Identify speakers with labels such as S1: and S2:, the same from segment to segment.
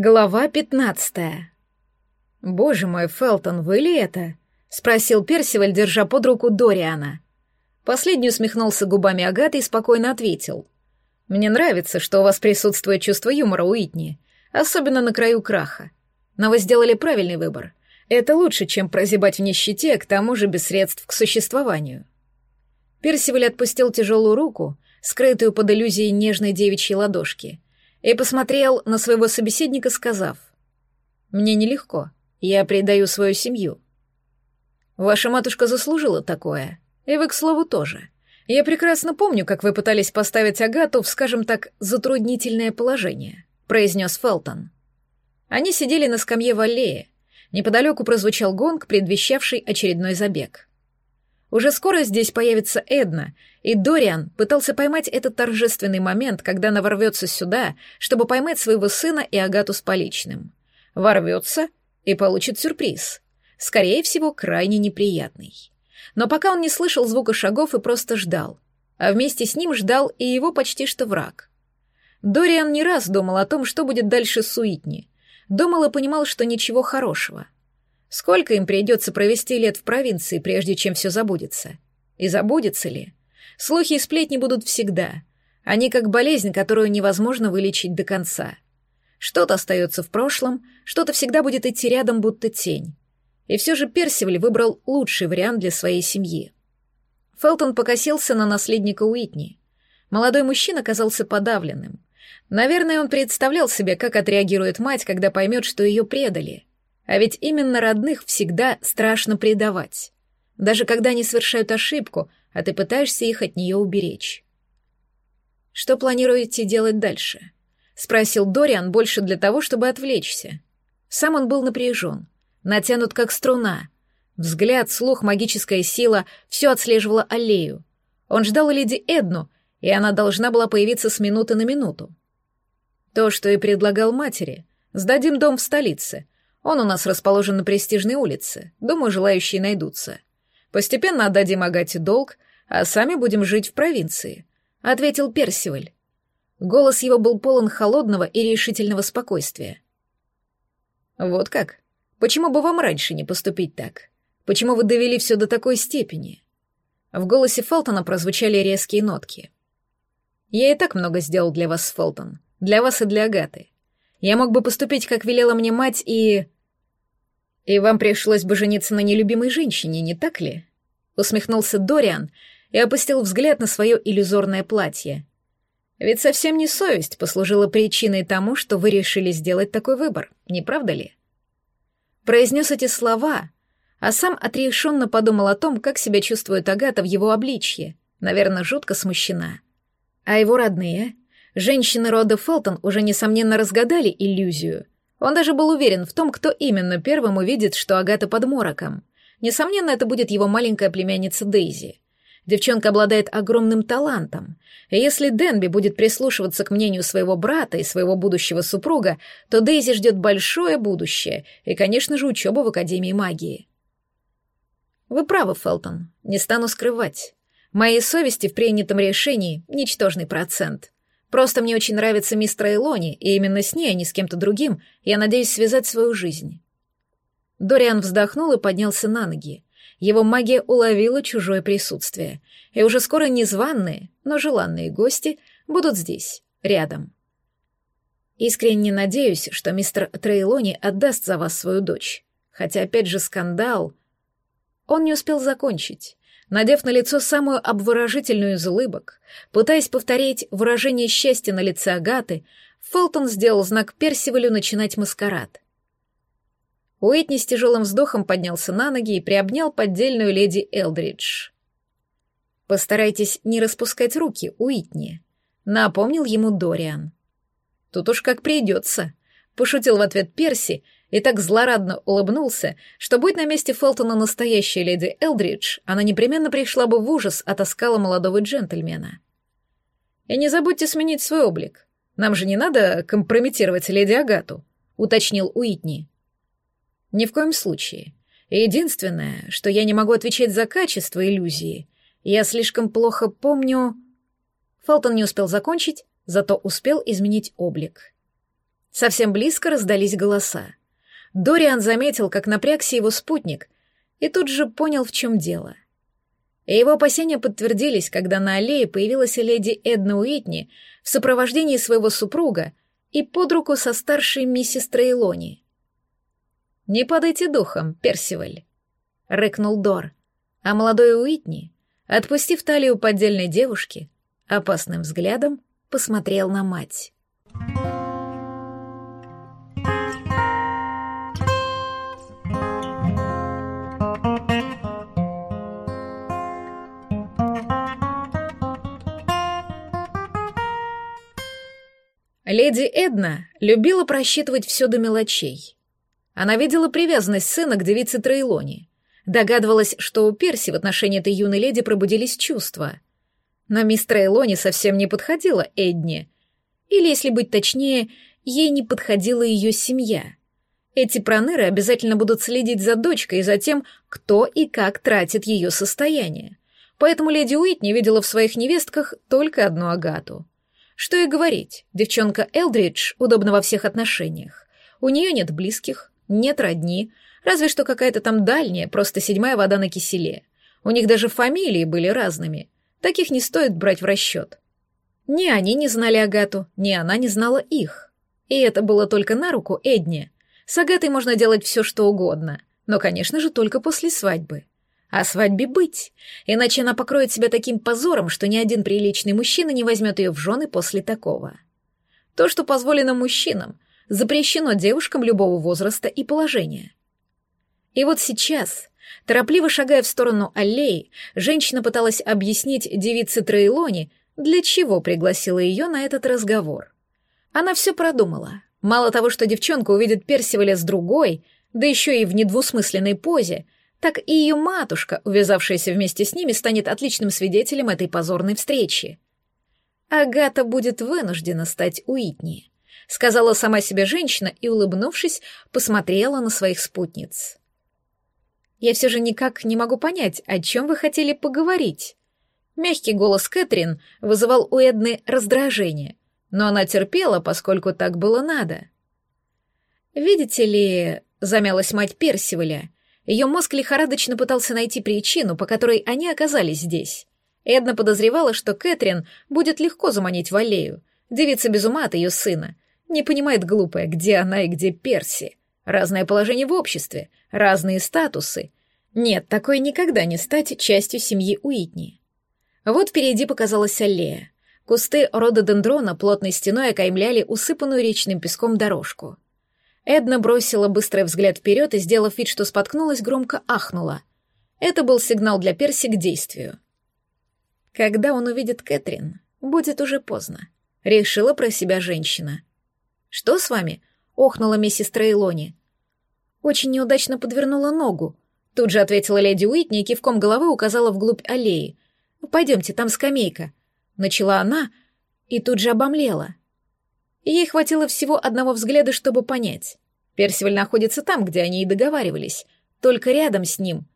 S1: Глава пятнадцатая. «Боже мой, Фелтон, вы ли это?» — спросил Персиваль, держа под руку Дориана. Последний усмехнулся губами Агаты и спокойно ответил. «Мне нравится, что у вас присутствует чувство юмора, Уитни, особенно на краю краха. Но вы сделали правильный выбор. Это лучше, чем прозябать в нищете, к тому же без средств к существованию». Персиваль отпустил тяжелую руку, скрытую под иллюзией нежной девичьей ладошки — и посмотрел на своего собеседника, сказав, «Мне нелегко, я предаю свою семью. Ваша матушка заслужила такое, и вы, к слову, тоже. Я прекрасно помню, как вы пытались поставить Агату в, скажем так, затруднительное положение», — произнес Фелтон. Они сидели на скамье в аллее. Неподалеку прозвучал гонг, предвещавший очередной забег. Уже скоро здесь появится Эдна, и Дориан пытался поймать этот торжественный момент, когда она ворвется сюда, чтобы поймать своего сына и Агату с поличным. Ворвется и получит сюрприз. Скорее всего, крайне неприятный. Но пока он не слышал звука шагов и просто ждал. А вместе с ним ждал и его почти что враг. Дориан не раз думал о том, что будет дальше с Уитни. Думал и понимал, что ничего хорошего — Сколько им придется провести лет в провинции, прежде чем все забудется? И забудется ли? Слухи и сплетни будут всегда. Они как болезнь, которую невозможно вылечить до конца. Что-то остается в прошлом, что-то всегда будет идти рядом, будто тень. И все же Персиваль выбрал лучший вариант для своей семьи. Фелтон покосился на наследника Уитни. Молодой мужчина казался подавленным. Наверное, он представлял себе, как отреагирует мать, когда поймет, что ее предали — а ведь именно родных всегда страшно предавать. Даже когда они совершают ошибку, а ты пытаешься их от нее уберечь. «Что планируете делать дальше?» — спросил Дориан больше для того, чтобы отвлечься. Сам он был напряжен, натянут как струна. Взгляд, слух, магическая сила — все отслеживало аллею. Он ждал леди Эдну, и она должна была появиться с минуты на минуту. То, что и предлагал матери. Сдадим дом в столице — он у нас расположен на престижной улице. Думаю, желающие найдутся. Постепенно отдадим Агате долг, а сами будем жить в провинции», — ответил Персиваль. Голос его был полон холодного и решительного спокойствия. «Вот как? Почему бы вам раньше не поступить так? Почему вы довели все до такой степени?» В голосе Фелтона прозвучали резкие нотки. «Я и так много сделал для вас, Фелтон. Для вас и для Агаты. Я мог бы поступить, как велела мне мать, и... И вам пришлось бы жениться на нелюбимой женщине, не так ли? Усмехнулся Дориан и опустил взгляд на свое иллюзорное платье. Ведь совсем не совесть послужила причиной тому, что вы решили сделать такой выбор, не правда ли? Произнес эти слова, а сам отрешенно подумал о том, как себя чувствует Агата в его обличье, наверное, жутко смущена. А его родные — Женщины рода Фелтон уже, несомненно, разгадали иллюзию. Он даже был уверен в том, кто именно первым увидит, что Агата под мороком. Несомненно, это будет его маленькая племянница Дейзи. Девчонка обладает огромным талантом. И если Денби будет прислушиваться к мнению своего брата и своего будущего супруга, то Дейзи ждет большое будущее и, конечно же, учеба в Академии магии. Вы правы, Фелтон, не стану скрывать. Моей совести в принятом решении ничтожный процент — Просто мне очень нравится мистер Элони, и именно с ней, а не с кем-то другим, я надеюсь связать свою жизнь». Дориан вздохнул и поднялся на ноги. Его магия уловила чужое присутствие, и уже скоро незваные, но желанные гости будут здесь, рядом. Искренне надеюсь, что мистер Трейлони отдаст за вас свою дочь. Хотя, опять же, скандал... Он не успел закончить надев на лицо самую обворожительную из улыбок, пытаясь повторить выражение счастья на лице Агаты, Фелтон сделал знак Персивалю начинать маскарад. Уитни с тяжелым вздохом поднялся на ноги и приобнял поддельную леди Элдридж. «Постарайтесь не распускать руки, Уитни», — напомнил ему Дориан. «Тут уж как придется», — пошутил в ответ Перси и так злорадно улыбнулся, что, будь на месте Фелтона настоящая леди Элдридж, она непременно пришла бы в ужас от оскала молодого джентльмена. «И не забудьте сменить свой облик. Нам же не надо компрометировать леди Агату», — уточнил Уитни. «Ни в коем случае. Единственное, что я не могу отвечать за качество иллюзии, я слишком плохо помню...» Фелтон не успел закончить, зато успел изменить облик. Совсем близко раздались голоса. Дориан заметил, как напрягся его спутник, и тут же понял, в чем дело. И его опасения подтвердились, когда на аллее появилась леди Эдна Уитни в сопровождении своего супруга и под руку со старшей миссис Трейлони. «Не падайте духом, Персиваль», — рыкнул Дор, а молодой Уитни, отпустив талию поддельной девушки, опасным взглядом посмотрел на мать. Леди Эдна любила просчитывать все до мелочей. Она видела привязанность сына к девице Трейлоне, догадывалась, что у Перси в отношении этой юной леди пробудились чувства. Но мисс Трейлоне совсем не подходила Эдне. Или, если быть точнее, ей не подходила ее семья. Эти проныры обязательно будут следить за дочкой и за тем, кто и как тратит ее состояние. Поэтому леди Уитни видела в своих невестках только одну Агату — что и говорить, девчонка Элдридж удобна во всех отношениях. У нее нет близких, нет родни, разве что какая-то там дальняя, просто седьмая вода на киселе. У них даже фамилии были разными. Таких не стоит брать в расчет. Ни они не знали Агату, ни она не знала их. И это было только на руку Эдне. С Агатой можно делать все, что угодно, но, конечно же, только после свадьбы. А свадьбе быть, иначе она покроет себя таким позором, что ни один приличный мужчина не возьмет ее в жены после такого. То, что позволено мужчинам, запрещено девушкам любого возраста и положения. И вот сейчас, торопливо шагая в сторону аллеи, женщина пыталась объяснить девице Троилоне, для чего пригласила ее на этот разговор. Она все продумала. Мало того, что девчонка увидит Персиваля с другой, да еще и в недвусмысленной позе — так и ее матушка, увязавшаяся вместе с ними, станет отличным свидетелем этой позорной встречи. Агата будет вынуждена стать Уитни, сказала сама себе женщина и, улыбнувшись, посмотрела на своих спутниц. Я все же никак не могу понять, о чем вы хотели поговорить. Мягкий голос Кэтрин вызывал у Эдны раздражение, но она терпела, поскольку так было надо. «Видите ли...» — замялась мать Персиваля. Ее мозг лихорадочно пытался найти причину, по которой они оказались здесь. Эдна подозревала, что Кэтрин будет легко заманить в аллею. Девица без ума от ее сына. Не понимает глупая, где она и где Перси. Разное положение в обществе, разные статусы. Нет, такой никогда не стать частью семьи Уитни. Вот впереди показалась аллея. Кусты рододендрона плотной стеной окаймляли усыпанную речным песком дорожку — Эдна бросила быстрый взгляд вперед и, сделав вид, что споткнулась, громко ахнула. Это был сигнал для Перси к действию. Когда он увидит Кэтрин, будет уже поздно. Решила про себя женщина. «Что с вами?» — охнула миссис Трейлони. «Очень неудачно подвернула ногу», — тут же ответила леди Уитни и кивком головы указала вглубь аллеи. «Пойдемте, там скамейка». Начала она и тут же обомлела. Ей хватило всего одного взгляда, чтобы понять. Персиваль находится там, где они и договаривались. Только рядом с ним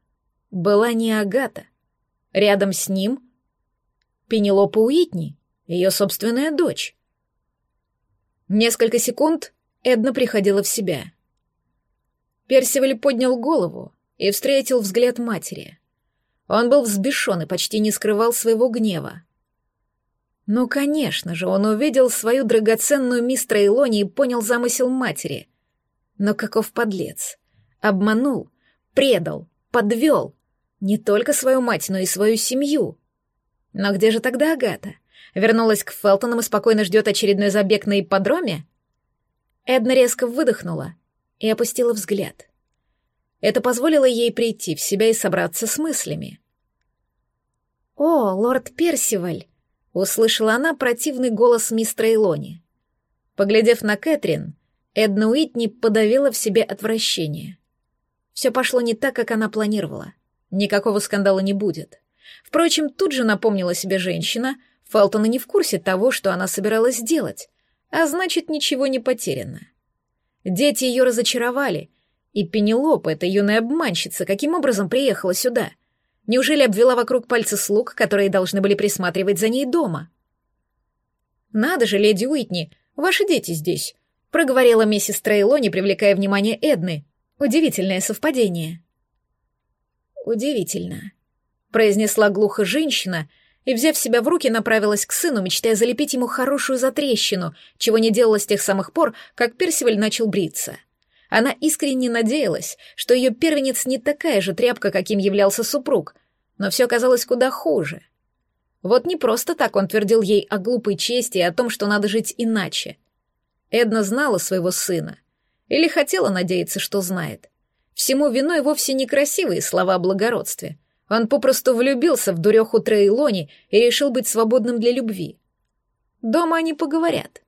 S1: была не Агата. Рядом с ним Пенелопа Уитни, ее собственная дочь. Несколько секунд Эдна приходила в себя. Персиваль поднял голову и встретил взгляд матери. Он был взбешен и почти не скрывал своего гнева. Ну, конечно же, он увидел свою драгоценную мисс Трейлони и понял замысел матери. Но каков подлец. Обманул, предал, подвел. Не только свою мать, но и свою семью. Но где же тогда Агата? Вернулась к Фелтонам и спокойно ждет очередной забег на ипподроме? Эдна резко выдохнула и опустила взгляд. Это позволило ей прийти в себя и собраться с мыслями. «О, лорд Персиваль!» Услышала она противный голос мистера Илони. Поглядев на Кэтрин, Эдна Уитни подавила в себе отвращение. Все пошло не так, как она планировала. Никакого скандала не будет. Впрочем, тут же напомнила себе женщина, Фелтона не в курсе того, что она собиралась сделать, а значит, ничего не потеряно. Дети ее разочаровали, и Пенелопа, эта юная обманщица, каким образом приехала сюда — Неужели обвела вокруг пальца слуг, которые должны были присматривать за ней дома? «Надо же, леди Уитни, ваши дети здесь. проговорила миссис Трейлони, привлекая внимание Эдны. Удивительное совпадение. Удивительно, произнесла глухо женщина и, взяв себя в руки, направилась к сыну, мечтая залепить ему хорошую затрещину, чего не делала с тех самых пор, как Персиваль начал бриться. Она искренне надеялась, что ее первенец не такая же тряпка, каким являлся супруг, но все оказалось куда хуже. Вот не просто так он твердил ей о глупой чести и о том, что надо жить иначе. Эдна знала своего сына. Или хотела надеяться, что знает. Всему виной вовсе не красивые слова о благородстве. Он попросту влюбился в дуреху Трейлони и решил быть свободным для любви. Дома они поговорят.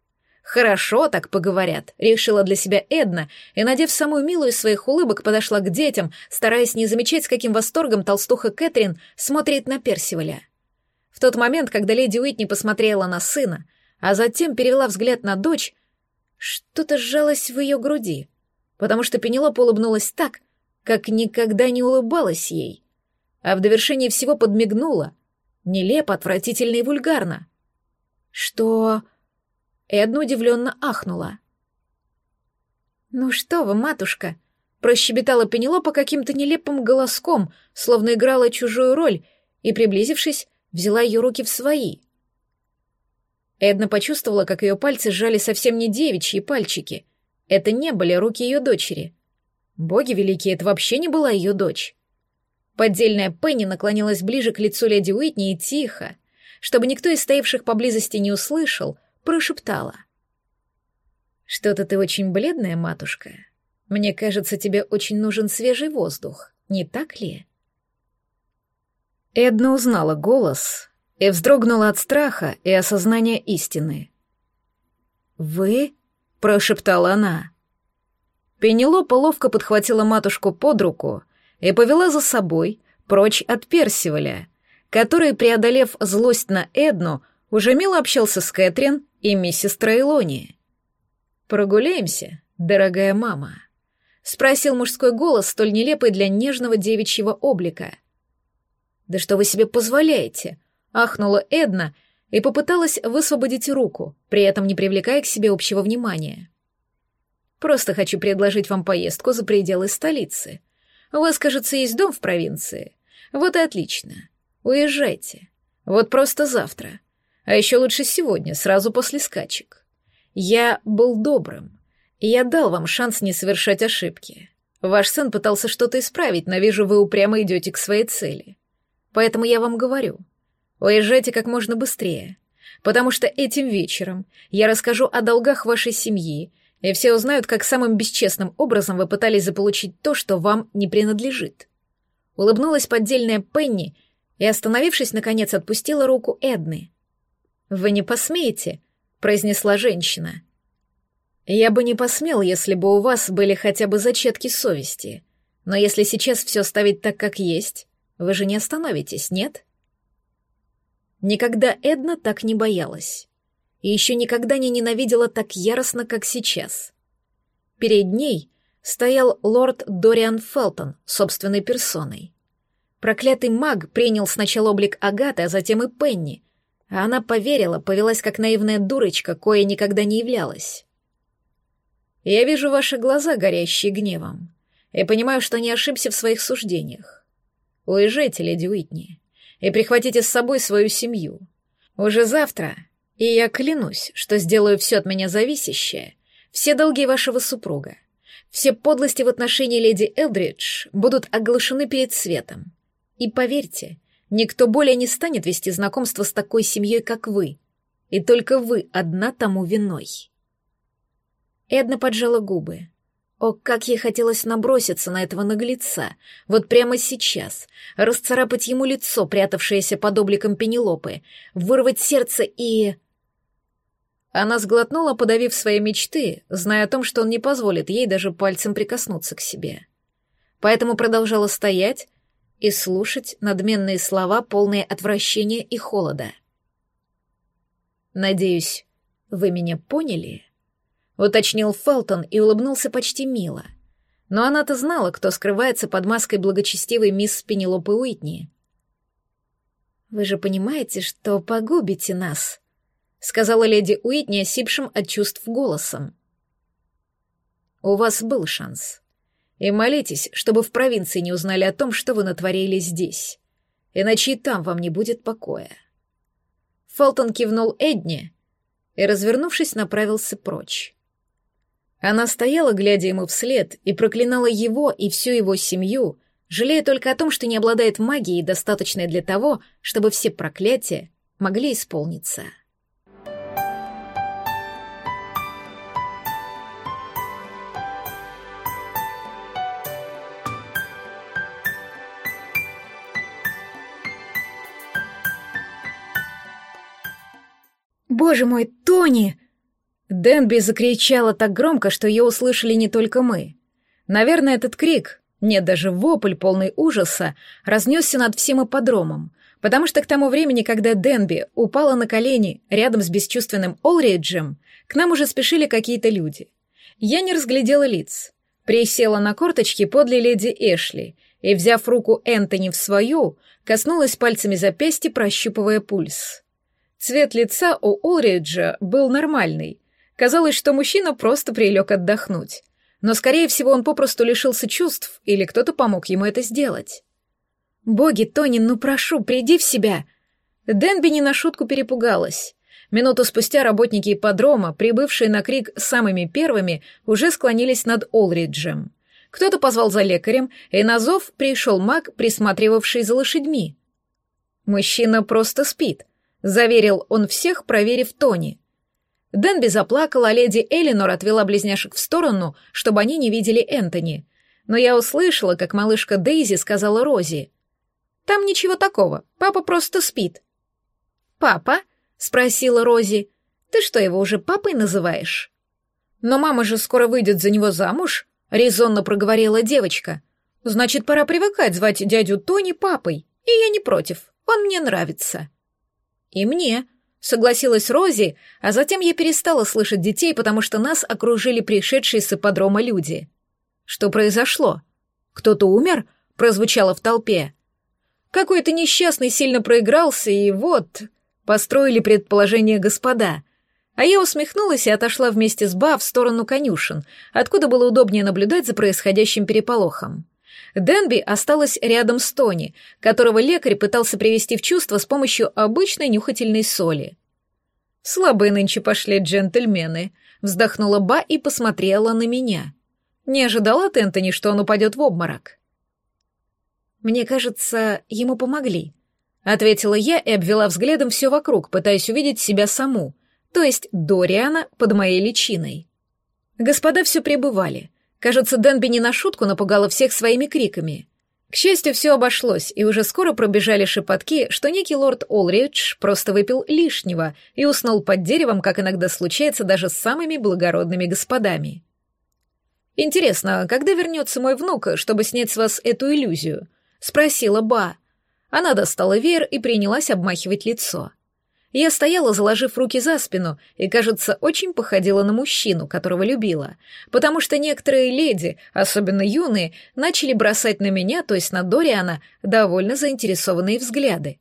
S1: Хорошо так поговорят, решила для себя Эдна и, надев самую милую из своих улыбок, подошла к детям, стараясь не замечать, с каким восторгом толстуха Кэтрин смотрит на Персиваля. В тот момент, когда леди Уитни посмотрела на сына, а затем перевела взгляд на дочь, что-то сжалось в ее груди, потому что Пенелопа улыбнулась так, как никогда не улыбалась ей, а в довершении всего подмигнула, нелепо, отвратительно и вульгарно. Что... Эдна удивленно ахнула. «Ну что вы, матушка?» — прощебетала Пенелопа каким-то нелепым голоском, словно играла чужую роль, и, приблизившись, взяла ее руки в свои. Эдна почувствовала, как ее пальцы сжали совсем не девичьи пальчики. Это не были руки ее дочери. Боги великие, это вообще не была ее дочь. Поддельная Пенни наклонилась ближе к лицу леди Уитни и тихо, чтобы никто из стоявших поблизости не услышал, прошептала. «Что-то ты очень бледная, матушка. Мне кажется, тебе очень нужен свежий воздух, не так ли?» Эдна узнала голос, и вздрогнула от страха и осознания истины. «Вы?» — прошептала она. Пенелопа ловко подхватила матушку под руку и повела за собой прочь от Персиваля, который, преодолев злость на Эдну, уже мило общался с Кэтрин и миссис Трейлони. «Прогуляемся, дорогая мама?» — спросил мужской голос, столь нелепый для нежного девичьего облика. «Да что вы себе позволяете?» ахнула Эдна и попыталась высвободить руку, при этом не привлекая к себе общего внимания. «Просто хочу предложить вам поездку за пределы столицы. У вас, кажется, есть дом в провинции. Вот и отлично. Уезжайте. Вот просто завтра. А еще лучше сегодня, сразу после скачек. Я был добрым, я дал вам шанс не совершать ошибки. Ваш сын пытался что-то исправить, но вижу, вы упрямо идете к своей цели. Поэтому я вам говорю — Уезжайте как можно быстрее, потому что этим вечером я расскажу о долгах вашей семьи, и все узнают, как самым бесчестным образом вы пытались заполучить то, что вам не принадлежит». Улыбнулась поддельная Пенни и, остановившись, наконец отпустила руку Эдны. «Вы не посмеете», — произнесла женщина. «Я бы не посмел, если бы у вас были хотя бы зачатки совести. Но если сейчас все ставить так, как есть, вы же не остановитесь, нет?» Никогда Эдна так не боялась. И еще никогда не ненавидела так яростно, как сейчас. Перед ней стоял лорд Дориан Фелтон собственной персоной. Проклятый маг принял сначала облик Агаты, а затем и Пенни, она поверила, повелась как наивная дурочка, кое никогда не являлась. «Я вижу ваши глаза, горящие гневом, и понимаю, что не ошибся в своих суждениях. Уезжайте, леди Уитни и прихватите с собой свою семью. Уже завтра, и я клянусь, что сделаю все от меня зависящее, все долги вашего супруга, все подлости в отношении леди Элдридж будут оглашены перед светом. И поверьте, никто более не станет вести знакомство с такой семьей, как вы, и только вы одна тому виной. Эдна поджала губы. О, как ей хотелось наброситься на этого наглеца, вот прямо сейчас, расцарапать ему лицо, прятавшееся под обликом Пенелопы, вырвать сердце и... Она сглотнула, подавив свои мечты, зная о том, что он не позволит ей даже пальцем прикоснуться к себе. Поэтому продолжала стоять и слушать надменные слова, полные отвращения и холода. «Надеюсь, вы меня поняли?» — уточнил Фелтон и улыбнулся почти мило. Но она-то знала, кто скрывается под маской благочестивой мисс Пенелопы Уитни. «Вы же понимаете, что погубите нас», — сказала леди Уитни осипшим от чувств голосом. у вас был шанс. И молитесь, чтобы в провинции не узнали о том, что вы натворили здесь. Иначе и там вам не будет покоя. Фолтон кивнул Эдне и, развернувшись, направился прочь. Она стояла, глядя ему вслед, и проклинала его и всю его семью, жалея только о том, что не обладает магией, достаточной для того, чтобы все проклятия могли исполниться. «Боже мой, Тони!» Денби закричала так громко, что ее услышали не только мы. Наверное, этот крик, нет, даже вопль, полный ужаса, разнесся над всем ипподромом, потому что к тому времени, когда Денби упала на колени рядом с бесчувственным Олриджем, к нам уже спешили какие-то люди. Я не разглядела лиц. Присела на корточки подле леди Эшли и, взяв руку Энтони в свою, коснулась пальцами запястья, прощупывая пульс. Цвет лица у Олриджа был нормальный. Казалось, что мужчина просто прилег отдохнуть. Но, скорее всего, он попросту лишился чувств, или кто-то помог ему это сделать. «Боги, Тони, ну прошу, приди в себя!» Денби не на шутку перепугалась. Минуту спустя работники ипподрома, прибывшие на крик самыми первыми, уже склонились над Олриджем. Кто-то позвал за лекарем, и на зов пришел маг, присматривавший за лошадьми. Мужчина просто спит заверил он всех, проверив Тони. Денби заплакала, а леди Элинор отвела близняшек в сторону, чтобы они не видели Энтони. Но я услышала, как малышка Дейзи сказала Рози. «Там ничего такого, папа просто спит». «Папа?» — спросила Рози. «Ты что, его уже папой называешь?» «Но мама же скоро выйдет за него замуж», — резонно проговорила девочка. «Значит, пора привыкать звать дядю Тони папой, и я не против, он мне нравится». «И мне», — согласилась Рози, а затем я перестала слышать детей, потому что нас окружили пришедшие с ипподрома люди. «Что произошло? Кто-то умер?» — прозвучало в толпе. «Какой-то несчастный сильно проигрался, и вот...» — построили предположение господа. А я усмехнулась и отошла вместе с Ба в сторону конюшен, откуда было удобнее наблюдать за происходящим переполохом. Денби осталась рядом с Тони, которого лекарь пытался привести в чувство с помощью обычной нюхательной соли. «Слабые нынче пошли джентльмены», — вздохнула Ба и посмотрела на меня. Не ожидала от Энтони, что он упадет в обморок. «Мне кажется, ему помогли», — ответила я и обвела взглядом все вокруг, пытаясь увидеть себя саму, то есть Дориана под моей личиной. Господа все пребывали. Кажется, Денби не на шутку напугала всех своими криками. К счастью, все обошлось, и уже скоро пробежали шепотки, что некий лорд Олридж просто выпил лишнего и уснул под деревом, как иногда случается даже с самыми благородными господами. «Интересно, когда вернется мой внук, чтобы снять с вас эту иллюзию?» — спросила Ба. Она достала веер и принялась обмахивать лицо. — я стояла, заложив руки за спину, и, кажется, очень походила на мужчину, которого любила, потому что некоторые леди, особенно юные, начали бросать на меня, то есть на Дориана, довольно заинтересованные взгляды.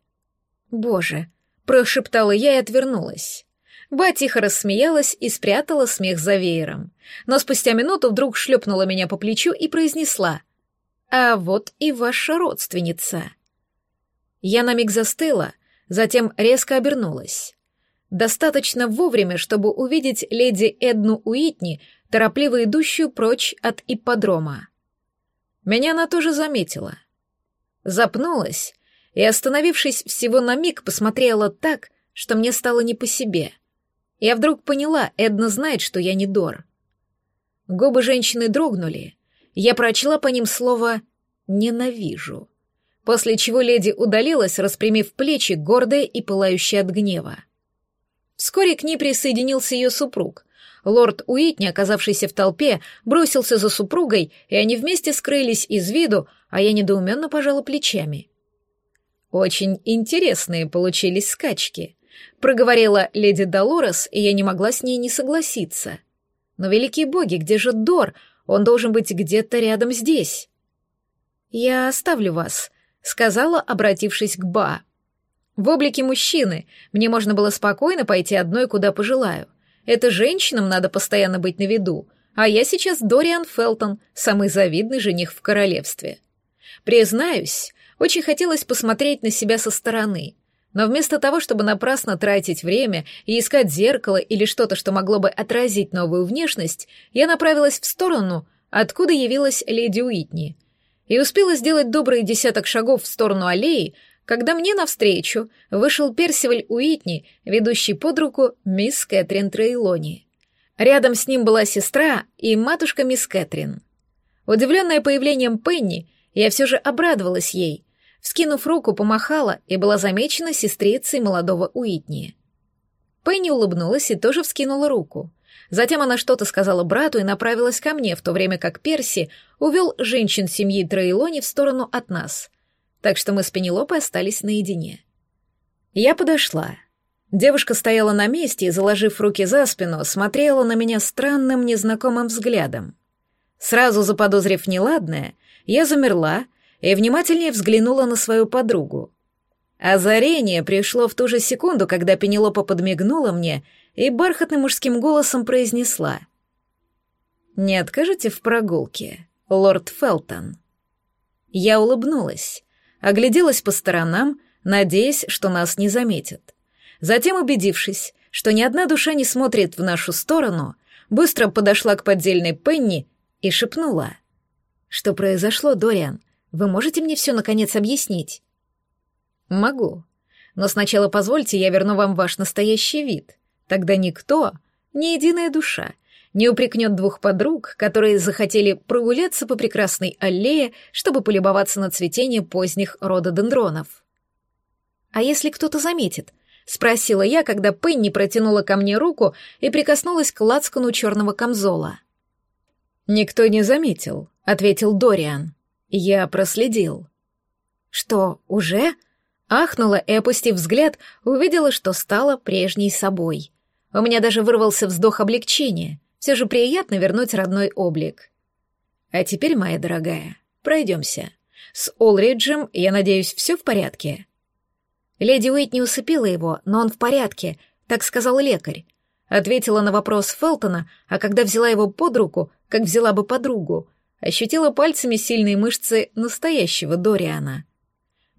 S1: «Боже!» — прошептала я и отвернулась. Ба тихо рассмеялась и спрятала смех за веером. Но спустя минуту вдруг шлепнула меня по плечу и произнесла «А вот и ваша родственница». Я на миг застыла, затем резко обернулась. Достаточно вовремя, чтобы увидеть леди Эдну Уитни, торопливо идущую прочь от ипподрома. Меня она тоже заметила. Запнулась и, остановившись всего на миг, посмотрела так, что мне стало не по себе. Я вдруг поняла, Эдна знает, что я не Дор. Губы женщины дрогнули. Я прочла по ним слово «ненавижу» после чего леди удалилась, распрямив плечи, гордая и пылающая от гнева. Вскоре к ней присоединился ее супруг. Лорд Уитни, оказавшийся в толпе, бросился за супругой, и они вместе скрылись из виду, а я недоуменно пожала плечами. «Очень интересные получились скачки», — проговорила леди Долорес, и я не могла с ней не согласиться. «Но, великие боги, где же Дор? Он должен быть где-то рядом здесь». «Я оставлю вас», сказала, обратившись к Ба. В облике мужчины мне можно было спокойно пойти одной, куда пожелаю. Это женщинам надо постоянно быть на виду, а я сейчас Дориан Фелтон, самый завидный жених в королевстве. Признаюсь, очень хотелось посмотреть на себя со стороны, но вместо того, чтобы напрасно тратить время и искать зеркало или что-то, что могло бы отразить новую внешность, я направилась в сторону, откуда явилась леди Уитни, и успела сделать добрый десяток шагов в сторону аллеи, когда мне навстречу вышел Персиваль Уитни, ведущий под руку мисс Кэтрин Трейлони. Рядом с ним была сестра и матушка мисс Кэтрин. Удивленная появлением Пенни, я все же обрадовалась ей, вскинув руку, помахала и была замечена сестрицей молодого Уитни. Пенни улыбнулась и тоже вскинула руку. Затем она что-то сказала брату и направилась ко мне, в то время как Перси увел женщин семьи Троилони в сторону от нас. Так что мы с Пенелопой остались наедине. Я подошла. Девушка стояла на месте и, заложив руки за спину, смотрела на меня странным незнакомым взглядом. Сразу заподозрив неладное, я замерла и внимательнее взглянула на свою подругу. Озарение пришло в ту же секунду, когда Пенелопа подмигнула мне и бархатным мужским голосом произнесла. «Не откажете в прогулке, лорд Фелтон?» Я улыбнулась, огляделась по сторонам, надеясь, что нас не заметят. Затем, убедившись, что ни одна душа не смотрит в нашу сторону, быстро подошла к поддельной Пенни и шепнула. «Что произошло, Дориан? Вы можете мне все наконец объяснить?» «Могу. Но сначала позвольте, я верну вам ваш настоящий вид. Тогда никто, ни единая душа, не упрекнет двух подруг, которые захотели прогуляться по прекрасной аллее, чтобы полюбоваться на цветение поздних рододендронов. «А если кто-то заметит?» — спросила я, когда Пенни протянула ко мне руку и прикоснулась к лацкану черного камзола. «Никто не заметил», — ответил Дориан. Я проследил. Что, уже? Ахнула и, опустив взгляд, увидела, что стала прежней собой. У меня даже вырвался вздох облегчения. Все же приятно вернуть родной облик. А теперь, моя дорогая, пройдемся. С Олриджем, я надеюсь, все в порядке? Леди Уит не усыпила его, но он в порядке, так сказал лекарь. Ответила на вопрос Фелтона, а когда взяла его под руку, как взяла бы подругу, ощутила пальцами сильные мышцы настоящего Дориана.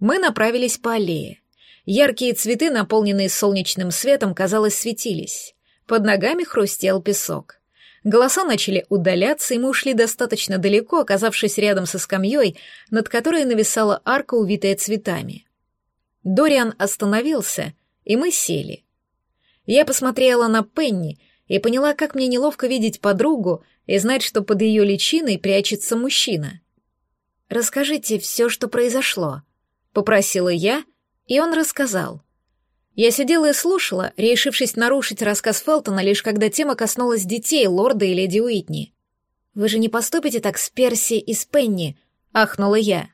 S1: Мы направились по аллее. Яркие цветы, наполненные солнечным светом, казалось, светились. Под ногами хрустел песок. Голоса начали удаляться, и мы ушли достаточно далеко, оказавшись рядом со скамьей, над которой нависала арка, увитая цветами. Дориан остановился, и мы сели. Я посмотрела на Пенни и поняла, как мне неловко видеть подругу, и знать, что под ее личиной прячется мужчина. «Расскажите все, что произошло», — попросила я, и он рассказал. Я сидела и слушала, решившись нарушить рассказ Фелтона, лишь когда тема коснулась детей лорда и леди Уитни. «Вы же не поступите так с Перси и с Пенни», — ахнула я.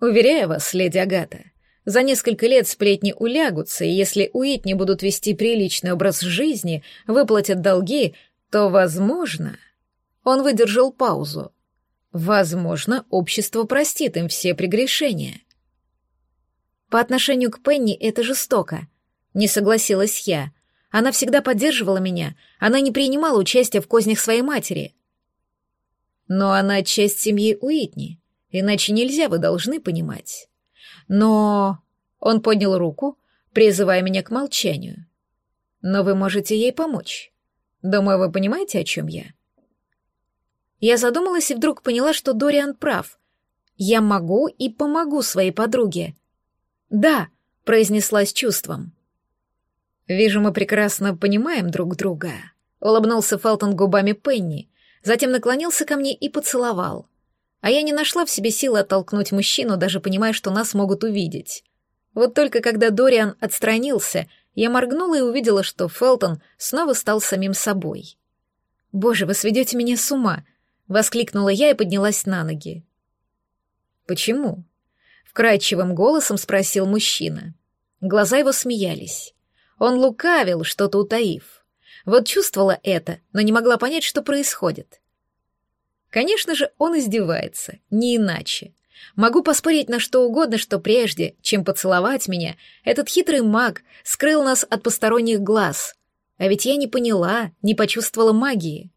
S1: «Уверяю вас, леди Агата, за несколько лет сплетни улягутся, и если Уитни будут вести приличный образ жизни, выплатят долги, то, возможно, он выдержал паузу. Возможно, общество простит им все прегрешения. По отношению к Пенни это жестоко. Не согласилась я. Она всегда поддерживала меня, она не принимала участия в кознях своей матери. Но она часть семьи Уитни, иначе нельзя, вы должны понимать. Но... Он поднял руку, призывая меня к молчанию. Но вы можете ей помочь. Думаю, вы понимаете, о чем я?» Я задумалась и вдруг поняла, что Дориан прав. Я могу и помогу своей подруге. «Да», — произнесла с чувством. «Вижу, мы прекрасно понимаем друг друга», — улыбнулся Фелтон губами Пенни, затем наклонился ко мне и поцеловал. А я не нашла в себе силы оттолкнуть мужчину, даже понимая, что нас могут увидеть. Вот только когда Дориан отстранился — я моргнула и увидела, что Фелтон снова стал самим собой. «Боже, вы сведете меня с ума!» — воскликнула я и поднялась на ноги. «Почему?» — вкрадчивым голосом спросил мужчина. Глаза его смеялись. Он лукавил, что-то утаив. Вот чувствовала это, но не могла понять, что происходит. Конечно же, он издевается, не иначе. Могу поспорить на что угодно, что прежде, чем поцеловать меня, этот хитрый маг скрыл нас от посторонних глаз. А ведь я не поняла, не почувствовала магии.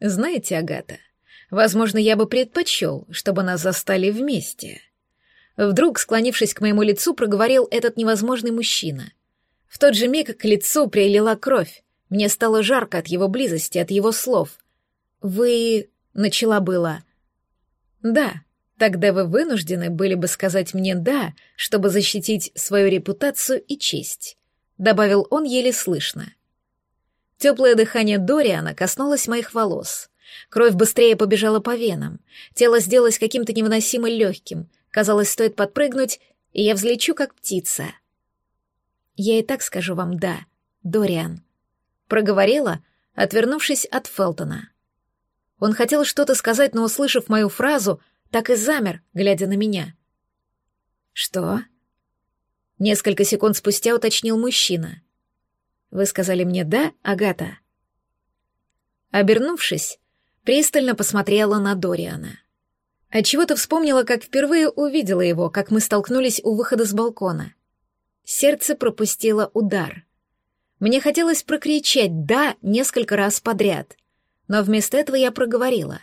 S1: Знаете, Агата, возможно, я бы предпочел, чтобы нас застали вместе. Вдруг, склонившись к моему лицу, проговорил этот невозможный мужчина. В тот же миг к лицу прилила кровь. Мне стало жарко от его близости, от его слов. «Вы...» — начала было. «Да, тогда вы вынуждены были бы сказать мне «да», чтобы защитить свою репутацию и честь», — добавил он еле слышно. Теплое дыхание Дориана коснулось моих волос. Кровь быстрее побежала по венам. Тело сделалось каким-то невыносимо легким. Казалось, стоит подпрыгнуть, и я взлечу, как птица. «Я и так скажу вам «да», Дориан», — проговорила, отвернувшись от Фелтона. Он хотел что-то сказать, но, услышав мою фразу, так и замер, глядя на меня. «Что?» Несколько секунд спустя уточнил мужчина. Вы сказали мне «да», Агата?» Обернувшись, пристально посмотрела на Дориана. Отчего-то вспомнила, как впервые увидела его, как мы столкнулись у выхода с балкона. Сердце пропустило удар. Мне хотелось прокричать «да» несколько раз подряд, но вместо этого я проговорила.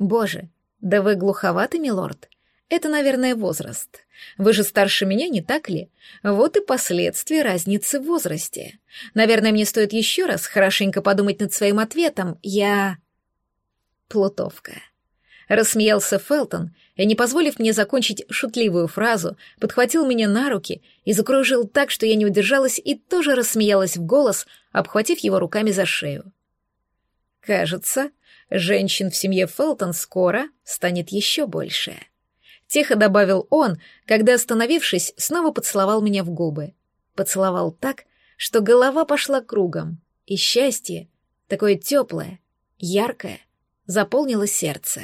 S1: «Боже, да вы глуховаты, милорд. Это, наверное, возраст. Вы же старше меня, не так ли? Вот и последствия разницы в возрасте. Наверное, мне стоит еще раз хорошенько подумать над своим ответом. Я... Плутовка. Рассмеялся Фелтон и, не позволив мне закончить шутливую фразу, подхватил меня на руки и закружил так, что я не удержалась и тоже рассмеялась в голос, обхватив его руками за шею. Кажется, женщин в семье Фелтон скоро станет еще больше. Тихо добавил он, когда, остановившись, снова поцеловал меня в губы. Поцеловал так, что голова пошла кругом, и счастье, такое теплое, яркое, заполнило сердце.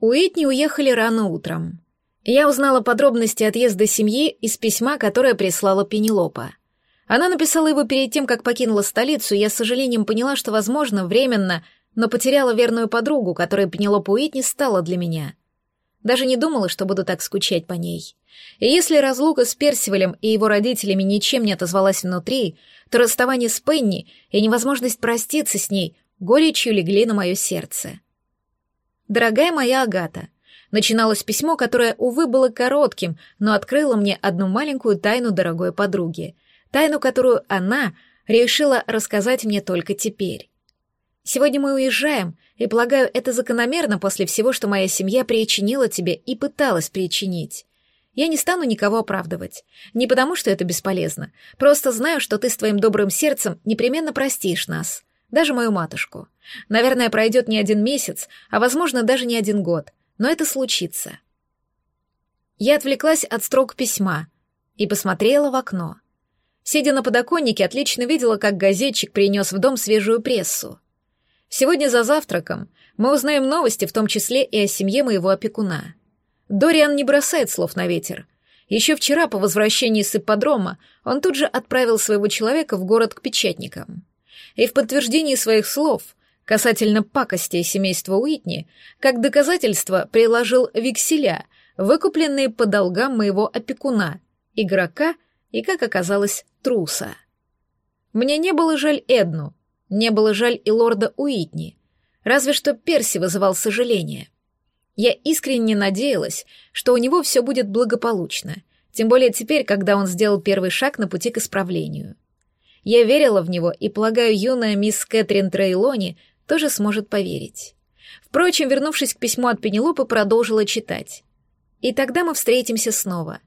S1: Уитни уехали рано утром. Я узнала подробности отъезда семьи из письма, которое прислала Пенелопа. Она написала его перед тем, как покинула столицу, и я с сожалением поняла, что, возможно, временно, но потеряла верную подругу, которая Пенелопа Уитни стала для меня. Даже не думала, что буду так скучать по ней. И если разлука с Персивалем и его родителями ничем не отозвалась внутри, то расставание с Пенни и невозможность проститься с ней горечью легли на мое сердце. «Дорогая моя Агата», начиналось письмо, которое, увы, было коротким, но открыло мне одну маленькую тайну дорогой подруги. Тайну, которую она решила рассказать мне только теперь. Сегодня мы уезжаем, и, полагаю, это закономерно после всего, что моя семья причинила тебе и пыталась причинить. Я не стану никого оправдывать. Не потому, что это бесполезно. Просто знаю, что ты с твоим добрым сердцем непременно простишь нас даже мою матушку. Наверное, пройдет не один месяц, а, возможно, даже не один год, но это случится. Я отвлеклась от строк письма и посмотрела в окно. Сидя на подоконнике, отлично видела, как газетчик принес в дом свежую прессу. Сегодня за завтраком мы узнаем новости, в том числе и о семье моего опекуна. Дориан не бросает слов на ветер. Еще вчера, по возвращении с ипподрома, он тут же отправил своего человека в город к печатникам и в подтверждении своих слов касательно пакостей семейства Уитни, как доказательство приложил векселя, выкупленные по долгам моего опекуна, игрока и, как оказалось, труса. Мне не было жаль Эдну, не было жаль и лорда Уитни, разве что Перси вызывал сожаление. Я искренне надеялась, что у него все будет благополучно, тем более теперь, когда он сделал первый шаг на пути к исправлению. Я верила в него и, полагаю, юная мисс Кэтрин Трейлони тоже сможет поверить. Впрочем, вернувшись к письму от Пенелопы, продолжила читать. «И тогда мы встретимся снова.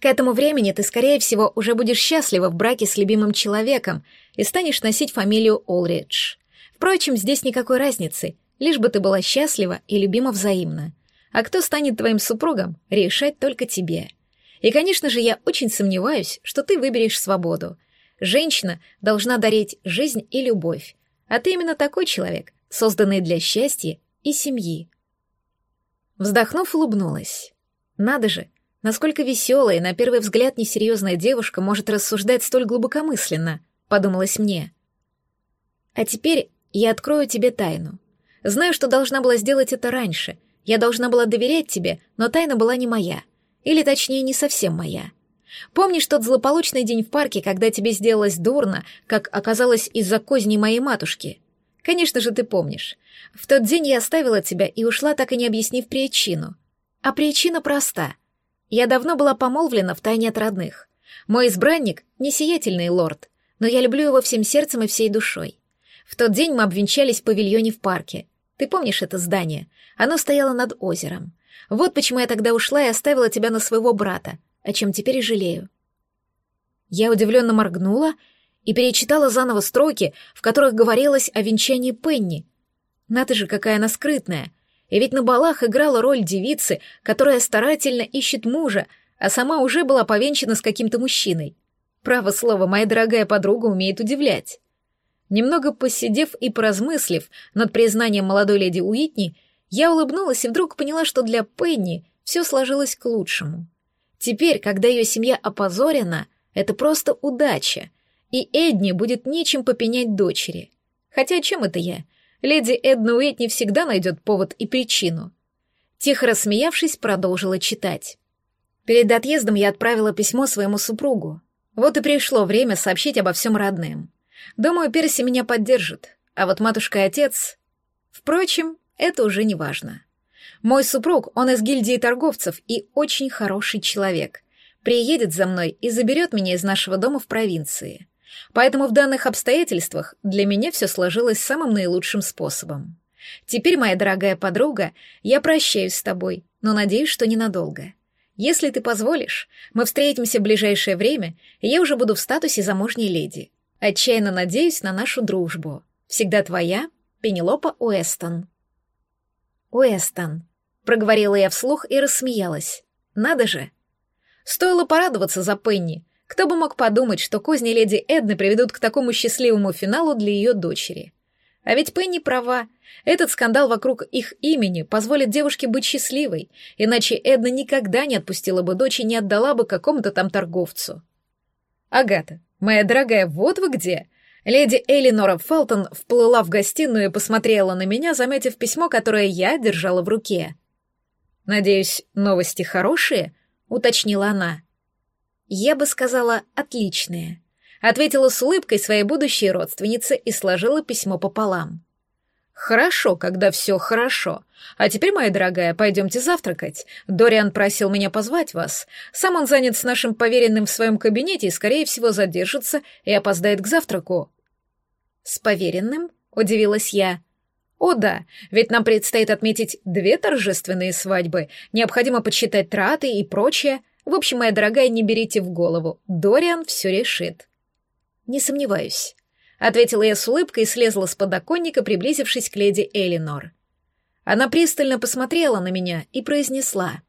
S1: К этому времени ты, скорее всего, уже будешь счастлива в браке с любимым человеком и станешь носить фамилию Олридж. Впрочем, здесь никакой разницы, лишь бы ты была счастлива и любима взаимно. А кто станет твоим супругом, решать только тебе. И, конечно же, я очень сомневаюсь, что ты выберешь свободу, Женщина должна дарить жизнь и любовь, а ты именно такой человек, созданный для счастья и семьи. Вздохнув, улыбнулась. Надо же, насколько веселая и на первый взгляд несерьезная девушка может рассуждать столь глубокомысленно, подумалось мне. А теперь Я открою тебе тайну. Знаю, что должна была сделать это раньше. Я должна была доверять тебе, но тайна была не моя. Или, точнее, не совсем моя. Помнишь тот злополучный день в парке, когда тебе сделалось дурно, как оказалось из-за козней моей матушки? Конечно же, ты помнишь. В тот день я оставила тебя и ушла, так и не объяснив причину. А причина проста. Я давно была помолвлена в тайне от родных. Мой избранник — не сиятельный лорд, но я люблю его всем сердцем и всей душой. В тот день мы обвенчались в павильоне в парке. Ты помнишь это здание? Оно стояло над озером. Вот почему я тогда ушла и оставила тебя на своего брата, о чем теперь и жалею. Я удивленно моргнула и перечитала заново строки, в которых говорилось о венчании Пенни. Надо же, какая она скрытная. И ведь на балах играла роль девицы, которая старательно ищет мужа, а сама уже была повенчана с каким-то мужчиной. Право слово, моя дорогая подруга умеет удивлять. Немного посидев и поразмыслив над признанием молодой леди Уитни, я улыбнулась и вдруг поняла, что для Пенни все сложилось к лучшему. Теперь, когда ее семья опозорена, это просто удача, и Эдни будет нечем попенять дочери. Хотя чем это я? Леди Эдна Уитни всегда найдет повод и причину. Тихо рассмеявшись, продолжила читать. Перед отъездом я отправила письмо своему супругу. Вот и пришло время сообщить обо всем родным. Думаю, Перси меня поддержит, а вот матушка и отец... Впрочем, это уже не важно. Мой супруг, он из гильдии торговцев и очень хороший человек. Приедет за мной и заберет меня из нашего дома в провинции. Поэтому в данных обстоятельствах для меня все сложилось самым наилучшим способом. Теперь, моя дорогая подруга, я прощаюсь с тобой, но надеюсь, что ненадолго. Если ты позволишь, мы встретимся в ближайшее время, и я уже буду в статусе замужней леди. Отчаянно надеюсь на нашу дружбу. Всегда твоя, Пенелопа Уэстон. Уэстон. Проговорила я вслух и рассмеялась. Надо же. Стоило порадоваться за Пенни. Кто бы мог подумать, что козни леди Эдны приведут к такому счастливому финалу для ее дочери. А ведь Пенни права. Этот скандал вокруг их имени позволит девушке быть счастливой, иначе Эдна никогда не отпустила бы дочь и не отдала бы какому-то там торговцу. «Агата, моя дорогая, вот вы где!» Леди Элинора Фелтон вплыла в гостиную и посмотрела на меня, заметив письмо, которое я держала в руке. «Надеюсь, новости хорошие?» — уточнила она. «Я бы сказала, отличные», — ответила с улыбкой своей будущей родственнице и сложила письмо пополам. «Хорошо, когда все хорошо. А теперь, моя дорогая, пойдемте завтракать. Дориан просил меня позвать вас. Сам он занят с нашим поверенным в своем кабинете и, скорее всего, задержится и опоздает к завтраку». «С поверенным?» — удивилась я. «О да, ведь нам предстоит отметить две торжественные свадьбы, необходимо подсчитать траты и прочее. В общем, моя дорогая, не берите в голову, Дориан все решит». «Не сомневаюсь», — ответила я с улыбкой и слезла с подоконника, приблизившись к леди Элинор. Она пристально посмотрела на меня и произнесла.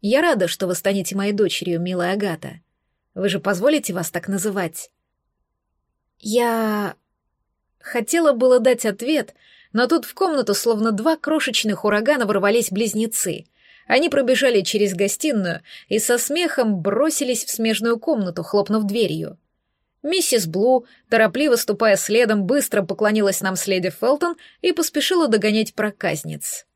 S1: «Я рада, что вы станете моей дочерью, милая Агата. Вы же позволите вас так называть?» «Я...» Хотела было дать ответ, но тут в комнату словно два крошечных урагана ворвались близнецы. Они пробежали через гостиную и со смехом бросились в смежную комнату, хлопнув дверью. Миссис Блу, торопливо ступая следом, быстро поклонилась нам с леди Фелтон и поспешила догонять проказниц.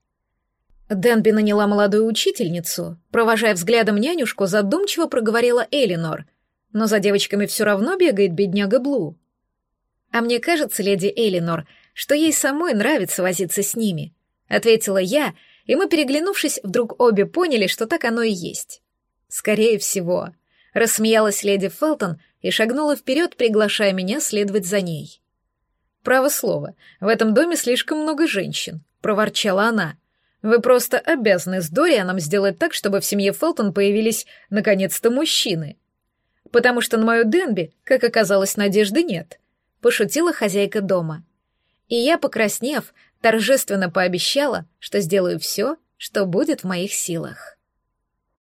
S1: Денби наняла молодую учительницу, провожая взглядом нянюшку, задумчиво проговорила Элинор. Но за девочками все равно бегает бедняга Блу. «А мне кажется, леди Элинор, что ей самой нравится возиться с ними», — ответила я, и мы, переглянувшись, вдруг обе поняли, что так оно и есть. «Скорее всего», — рассмеялась леди Фелтон и шагнула вперед, приглашая меня следовать за ней. «Право слово, в этом доме слишком много женщин», — проворчала она. «Вы просто обязаны с Дорианом сделать так, чтобы в семье Фелтон появились, наконец-то, мужчины. Потому что на мою Денби, как оказалось, надежды нет пошутила хозяйка дома. И я, покраснев, торжественно пообещала, что сделаю все, что будет в моих силах.